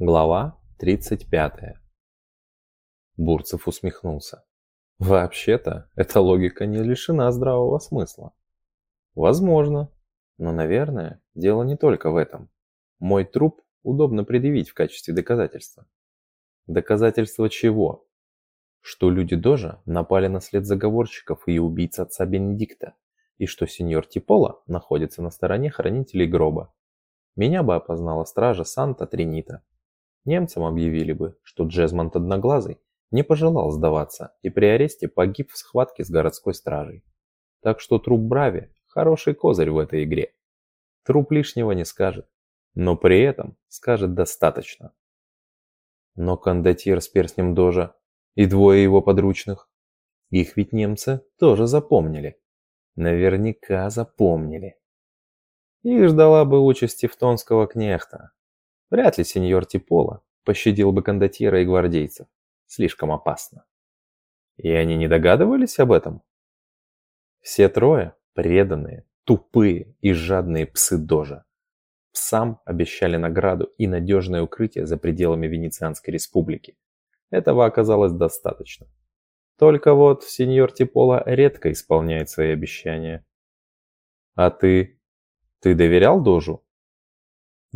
Глава 35. Бурцев усмехнулся. Вообще-то, эта логика не лишена здравого смысла. Возможно, но, наверное, дело не только в этом. Мой труп удобно предъявить в качестве доказательства. Доказательство чего? Что люди Дожа напали на след заговорщиков и убийц отца Бенедикта, и что сеньор Типола находится на стороне хранителей гроба. Меня бы опознала стража Санта-Тринита, Немцам объявили бы, что Джезмонд Одноглазый не пожелал сдаваться и при аресте погиб в схватке с городской стражей. Так что труп Брави – хороший козырь в этой игре. Труп лишнего не скажет, но при этом скажет достаточно. Но кондотьер с перстнем Дожа и двое его подручных, их ведь немцы тоже запомнили. Наверняка запомнили. Их ждала бы участь тевтонского кнехта, Вряд ли сеньор Типола пощадил бы кондотьера и гвардейцев. Слишком опасно. И они не догадывались об этом? Все трое преданные, тупые и жадные псы Дожа. Псам обещали награду и надежное укрытие за пределами Венецианской республики. Этого оказалось достаточно. Только вот сеньор Типола редко исполняет свои обещания. А ты? Ты доверял Дожу?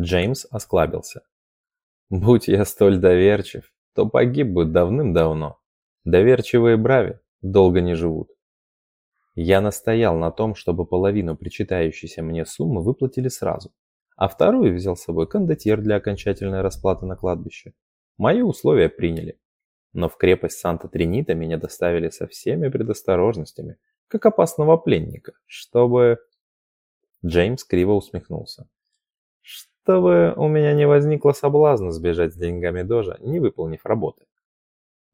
Джеймс осклабился. «Будь я столь доверчив, то погиб бы давным-давно. Доверчивые брави долго не живут». Я настоял на том, чтобы половину причитающейся мне суммы выплатили сразу, а вторую взял с собой кондотьер для окончательной расплаты на кладбище. Мои условия приняли. Но в крепость Санта-Тринита меня доставили со всеми предосторожностями, как опасного пленника, чтобы... Джеймс криво усмехнулся чтобы у меня не возникло соблазна сбежать с деньгами Дожа, не выполнив работы.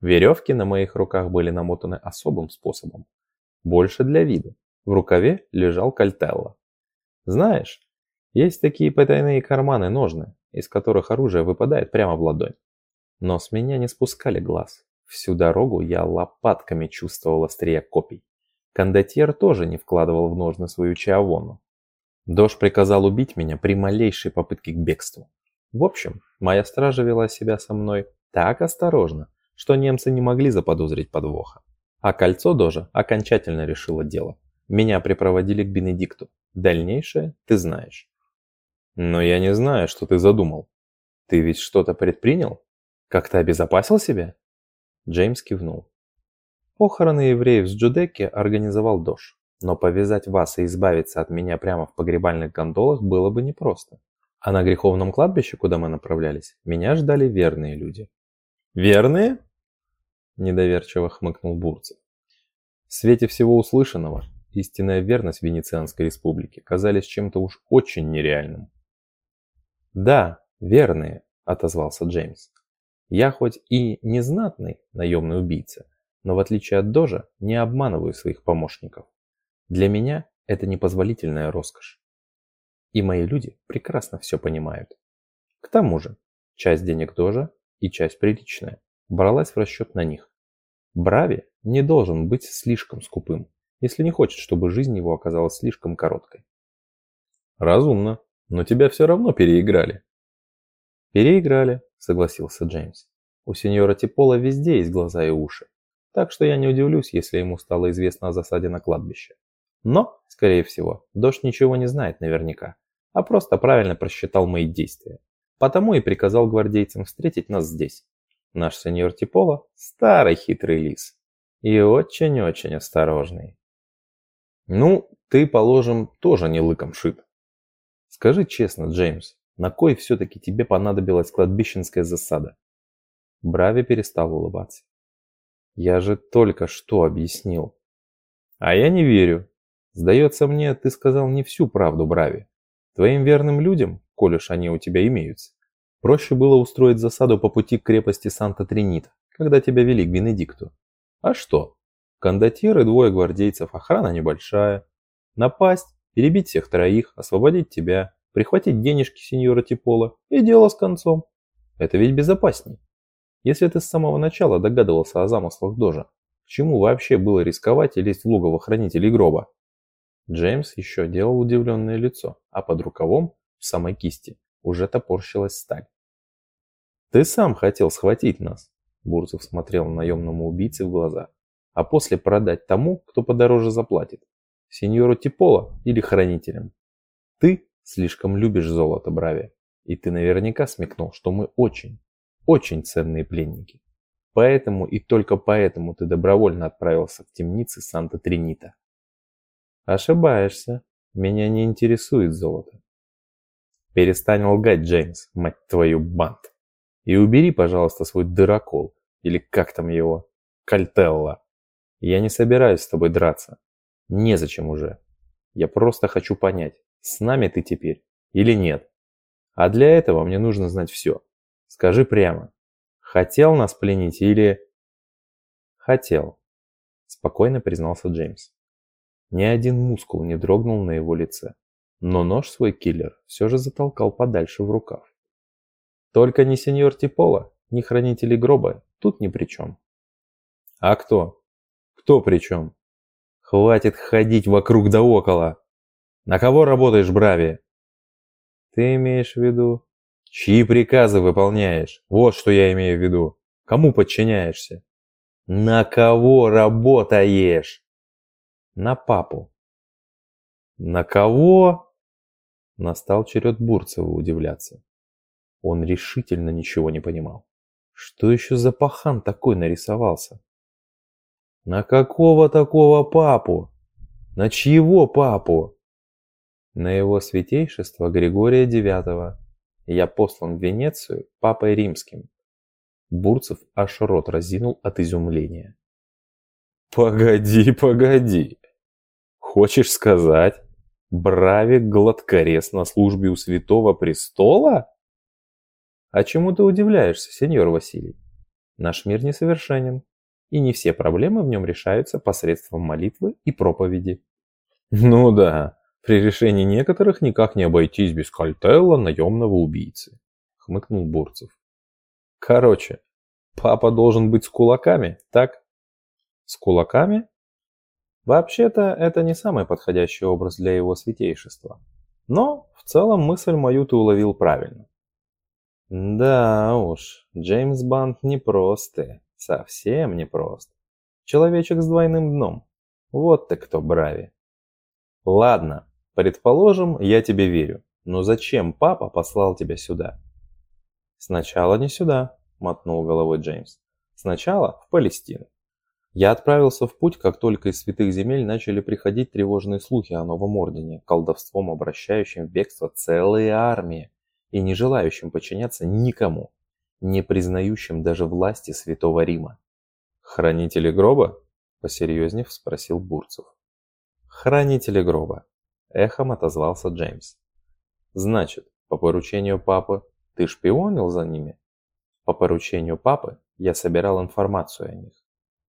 Веревки на моих руках были намотаны особым способом. Больше для вида. В рукаве лежал кальтелло. Знаешь, есть такие потайные карманы-ножны, из которых оружие выпадает прямо в ладонь. Но с меня не спускали глаз. Всю дорогу я лопатками чувствовал острие копий. Кондотьер тоже не вкладывал в ножны свою чавону. Дож приказал убить меня при малейшей попытке к бегству. В общем, моя стража вела себя со мной так осторожно, что немцы не могли заподозрить подвоха. А кольцо Дожа окончательно решило дело. Меня припроводили к Бенедикту. Дальнейшее ты знаешь. Но я не знаю, что ты задумал. Ты ведь что-то предпринял? Как-то обезопасил себя? Джеймс кивнул. Похороны евреев с Джудекки организовал Дож. Но повязать вас и избавиться от меня прямо в погребальных гондолах было бы непросто. А на греховном кладбище, куда мы направлялись, меня ждали верные люди. «Верные?» – недоверчиво хмыкнул Бурцев. В свете всего услышанного, истинная верность Венецианской республики казались чем-то уж очень нереальным. «Да, верные», – отозвался Джеймс. «Я хоть и не знатный наемный убийца, но в отличие от Дожа не обманываю своих помощников. Для меня это непозволительная роскошь. И мои люди прекрасно все понимают. К тому же, часть денег тоже и часть приличная бралась в расчет на них. Брави не должен быть слишком скупым, если не хочет, чтобы жизнь его оказалась слишком короткой. Разумно, но тебя все равно переиграли. Переиграли, согласился Джеймс. У сеньора Типола везде есть глаза и уши, так что я не удивлюсь, если ему стало известно о засаде на кладбище. Но, скорее всего, дождь ничего не знает наверняка, а просто правильно просчитал мои действия. Потому и приказал гвардейцам встретить нас здесь. Наш сеньор Типола – старый хитрый лис. И очень-очень осторожный. Ну, ты, положим, тоже не лыком шит. Скажи честно, Джеймс, на кой все-таки тебе понадобилась кладбищенская засада? Брави перестал улыбаться. Я же только что объяснил. А я не верю, Сдается мне, ты сказал не всю правду, Брави. Твоим верным людям, коль уж они у тебя имеются, проще было устроить засаду по пути к крепости Санта-Тринита, когда тебя вели к Бенедикту. А что? Кондотьер и двое гвардейцев, охрана небольшая. Напасть, перебить всех троих, освободить тебя, прихватить денежки сеньора Типола и дело с концом. Это ведь безопасней. Если ты с самого начала догадывался о замыслах Дожа, к чему вообще было рисковать и лезть в логово хранителей гроба? Джеймс еще делал удивленное лицо, а под рукавом, в самой кисти, уже топорщилась сталь. Ты сам хотел схватить нас. Бурцев смотрел наемному убийце в глаза. А после продать тому, кто подороже заплатит. Сеньору Типола или хранителям. Ты слишком любишь золото, Брави. И ты наверняка смекнул, что мы очень, очень ценные пленники. Поэтому и только поэтому ты добровольно отправился в темницы Санта-Тринита. Ошибаешься. Меня не интересует золото. Перестань лгать, Джеймс, мать твою бант. И убери, пожалуйста, свой дырокол. Или как там его? Кальтелла. Я не собираюсь с тобой драться. Незачем уже. Я просто хочу понять, с нами ты теперь или нет. А для этого мне нужно знать все. Скажи прямо. Хотел нас пленить или... Хотел. Спокойно признался Джеймс. Ни один мускул не дрогнул на его лице. Но нож свой киллер все же затолкал подальше в рукав. Только ни сеньор Типола, ни хранители гроба тут ни при чем. А кто? Кто при чем? Хватит ходить вокруг да около. На кого работаешь, Брави? Ты имеешь в виду? Чьи приказы выполняешь? Вот что я имею в виду. Кому подчиняешься? На кого работаешь? На папу. На кого? Настал черед Бурцева удивляться. Он решительно ничего не понимал. Что еще за пахан такой нарисовался? На какого такого папу? На чьего папу? На его святейшество Григория IX. Я послан в Венецию папой римским. Бурцев аж рот разинул от изумления. «Погоди, погоди! Хочешь сказать, Бравик гладкорез на службе у Святого Престола?» «А чему ты удивляешься, сеньор Василий? Наш мир несовершенен, и не все проблемы в нем решаются посредством молитвы и проповеди». «Ну да, при решении некоторых никак не обойтись без кальтелла наемного убийцы, хмыкнул Бурцев. Короче, папа должен быть с кулаками, так? С кулаками? Вообще-то, это не самый подходящий образ для его святейшества. Но, в целом, мысль мою ты уловил правильно. Да уж, Джеймс Бант непростый, совсем непрост. Человечек с двойным дном. Вот ты кто, Брави. Ладно, Предположим, я тебе верю. Но зачем папа послал тебя сюда? Сначала не сюда, мотнул головой Джеймс. Сначала в Палестину. Я отправился в путь, как только из святых земель начали приходить тревожные слухи о новом ордене, колдовством обращающим в бегство целые армии и не желающим подчиняться никому, не признающим даже власти Святого Рима. «Хранители гроба?» – посерьезнев спросил Бурцев. «Хранители гроба», Эхом отозвался Джеймс. Значит, по поручению папы ты шпионил за ними? По поручению папы я собирал информацию о них.